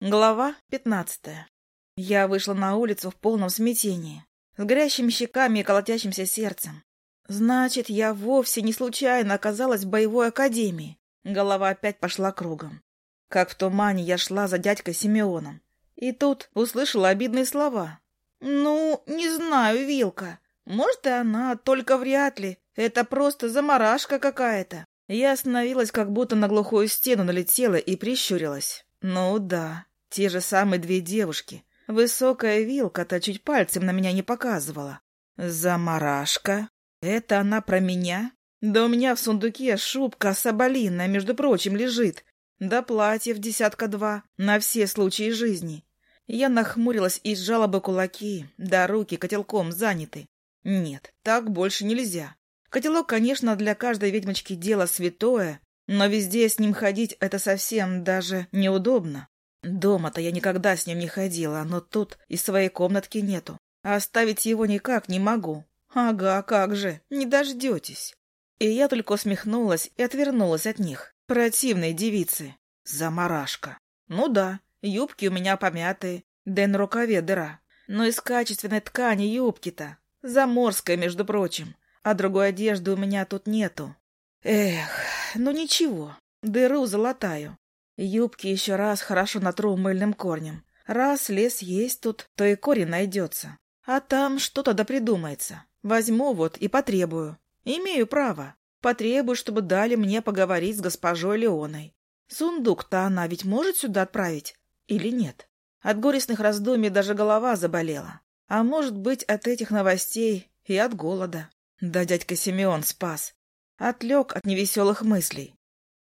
Глава пятнадцатая. Я вышла на улицу в полном смятении, с горящими щеками и колотящимся сердцем. Значит, я вовсе не случайно оказалась в боевой академии. Голова опять пошла кругом. Как в тумане я шла за дядькой Симеоном. И тут услышала обидные слова. «Ну, не знаю, Вилка. Может, и она, только вряд ли. Это просто заморашка какая-то». Я остановилась, как будто на глухую стену налетела и прищурилась. «Ну да, те же самые две девушки. Высокая вилка-то чуть пальцем на меня не показывала. Замарашка. Это она про меня? Да у меня в сундуке шубка соболиная, между прочим, лежит. Да платье в десятка два, на все случаи жизни. Я нахмурилась и сжала бы кулаки, да руки котелком заняты. Нет, так больше нельзя. Котелок, конечно, для каждой ведьмочки дело святое, но везде с ним ходить это совсем даже неудобно. Дома-то я никогда с ним не ходила, но тут и своей комнатки нету. А оставить его никак не могу. Ага, как же, не дождетесь. И я только усмехнулась и отвернулась от них. Противные девицы. Замарашка. Ну да, юбки у меня помятые, да и на рукаве дыра. Но из качественной ткани юбки-то. Заморская, между прочим. А другой одежды у меня тут нету. Эх, ну ничего, дыру залатаю. Юбки еще раз хорошо натру мыльным корнем. Раз лес есть тут, то и корень найдется. А там что-то да придумается. Возьму вот и потребую. Имею право. Потребую, чтобы дали мне поговорить с госпожой Леоной. Сундук-то она ведь может сюда отправить? Или нет? От горестных раздумий даже голова заболела. А может быть, от этих новостей и от голода. Да дядька Симеон спас. Отлег от невеселых мыслей.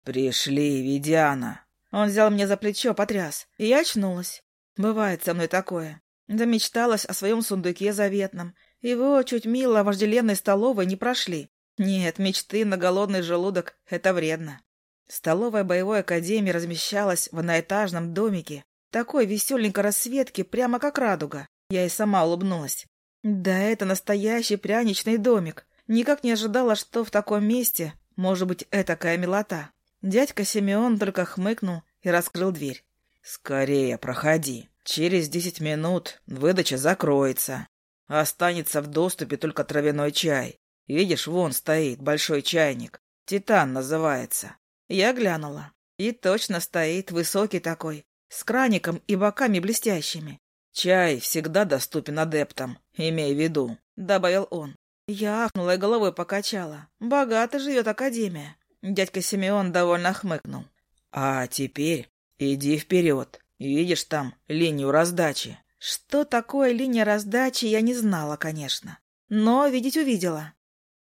«Пришли, Ведяна!» Он взял меня за плечо, потряс, и я очнулась. Бывает со мной такое. Замечталась о своем сундуке заветном. Его чуть мило вожделенной столовой не прошли. Нет, мечты на голодный желудок — это вредно. Столовая боевой академии размещалась в одноэтажном домике. Такой веселенькой расцветки, прямо как радуга. Я и сама улыбнулась. Да это настоящий пряничный домик. Никак не ожидала, что в таком месте может быть этакая милота. Дядька Симеон только хмыкнул и раскрыл дверь. «Скорее проходи. Через десять минут выдача закроется. Останется в доступе только травяной чай. Видишь, вон стоит большой чайник. Титан называется». Я глянула. И точно стоит высокий такой, с краником и боками блестящими. «Чай всегда доступен адептам, имей в виду», — добавил он. Я ахнула и головой покачала. «Богато живет Академия». Дядька Симеон довольно хмыкнул. А теперь иди вперед. Видишь там линию раздачи? Что такое линия раздачи, я не знала, конечно. Но видеть увидела.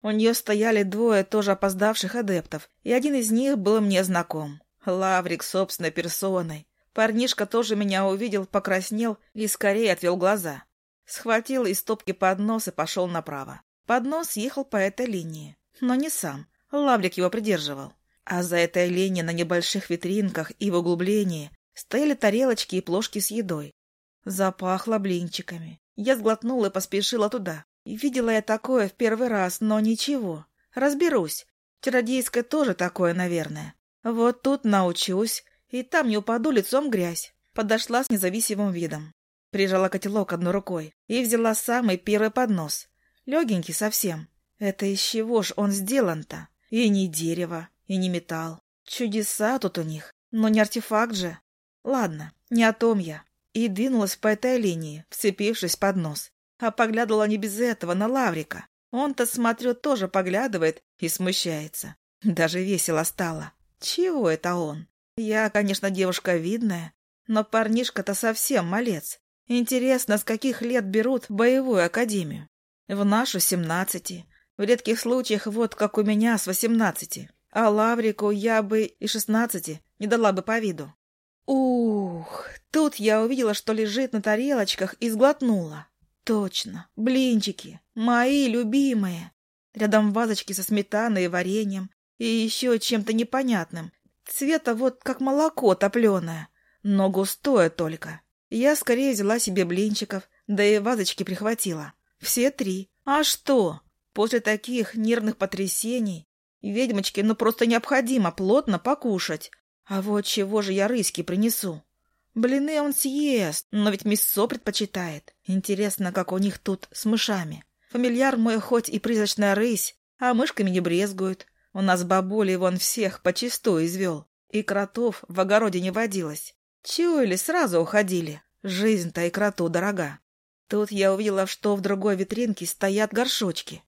У нее стояли двое тоже опоздавших адептов, и один из них был мне знаком. Лаврик собственной персоной. Парнишка тоже меня увидел, покраснел и скорее отвел глаза. Схватил из топки поднос и пошел направо. Поднос ехал по этой линии, но не сам. Лаврик его придерживал. А за этой линией на небольших витринках и в углублении стояли тарелочки и плошки с едой. Запахло блинчиками. Я сглотнула и поспешила туда. Видела я такое в первый раз, но ничего. Разберусь. Чародейское тоже такое, наверное. Вот тут научусь, и там не упаду лицом грязь. Подошла с независимым видом. Прижала котелок одной рукой и взяла самый первый поднос. Легенький совсем. Это из чего ж он сделан-то? И не дерево и не металл. Чудеса тут у них, но не артефакт же. Ладно, не о том я. И двинулась по этой линии, вцепившись под нос. А поглядывала не без этого на Лаврика. Он-то, смотрю, тоже поглядывает и смущается. Даже весело стало. Чего это он? Я, конечно, девушка видная, но парнишка-то совсем малец. Интересно, с каких лет берут боевую академию? В нашу семнадцати. В редких случаях вот как у меня с восемнадцати. А Лаврику я бы и шестнадцати не дала бы по виду. Ух, тут я увидела, что лежит на тарелочках и сглотнула. Точно, блинчики, мои любимые. Рядом вазочки со сметаной и вареньем и еще чем-то непонятным. Цвета вот как молоко топленое, но густое только. Я скорее взяла себе блинчиков, да и вазочки прихватила. Все три. А что? После таких нервных потрясений Ведьмочке ну просто необходимо плотно покушать. А вот чего же я рыски принесу? Блины он съест, но ведь мясо предпочитает. Интересно, как у них тут с мышами. Фамильяр мой хоть и призрачная рысь, а мышками не брезгуют. У нас бабули вон всех почистую извел. И кротов в огороде не водилось. Чуяли, сразу уходили. Жизнь-то и кроту дорога. Тут я увидела, что в другой витринке стоят горшочки.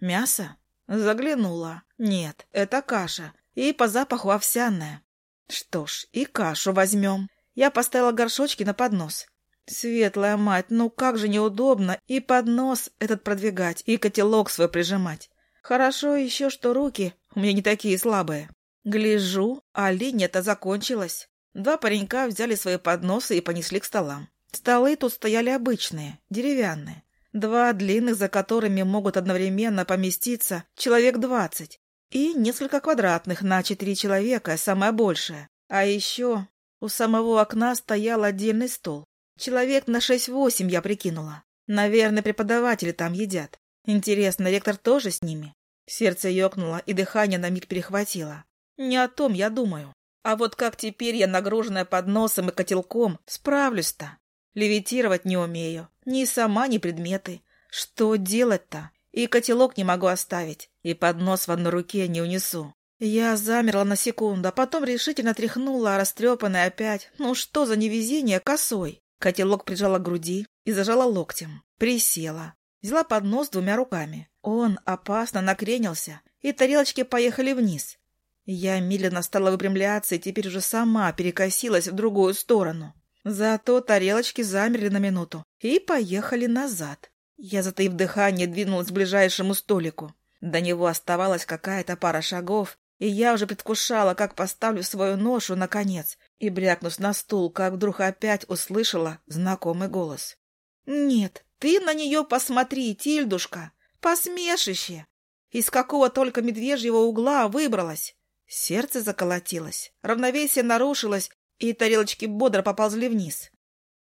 Мясо? Заглянула. Нет, это каша. И по запаху овсяная. Что ж, и кашу возьмем. Я поставила горшочки на поднос. Светлая мать, ну как же неудобно и поднос этот продвигать, и котелок свой прижимать. Хорошо еще, что руки у меня не такие слабые. Гляжу, а линия-то закончилась. Два паренька взяли свои подносы и понесли к столам. Столы тут стояли обычные, деревянные. Два длинных, за которыми могут одновременно поместиться человек двадцать. И несколько квадратных на четыре человека, самое большее. А еще у самого окна стоял отдельный стол. Человек на шесть-восемь я прикинула. Наверное, преподаватели там едят. Интересно, ректор тоже с ними? Сердце ёкнуло, и дыхание на миг перехватило. Не о том я думаю. А вот как теперь я, нагруженная подносом и котелком, справлюсь-то? Левитировать не умею. Ни сама, ни предметы. Что делать-то? И котелок не могу оставить, и поднос в одной руке не унесу. Я замерла на секунду, а потом решительно тряхнула, а растрепанная опять. Ну что за невезение косой? Котелок прижала к груди и зажала локтем. Присела. Взяла поднос двумя руками. Он опасно накренился, и тарелочки поехали вниз. Я медленно стала выпрямляться и теперь уже сама перекосилась в другую сторону. Зато тарелочки замерли на минуту и поехали назад. Я, затаив дыхание, двинулась к ближайшему столику. До него оставалась какая-то пара шагов, и я уже предвкушала, как поставлю свою ношу наконец, и, брякнув на стул, как вдруг опять услышала знакомый голос. «Нет, ты на нее посмотри, Тильдушка! Посмешище! Из какого только медвежьего угла выбралась!» Сердце заколотилось, равновесие нарушилось, и тарелочки бодро поползли вниз.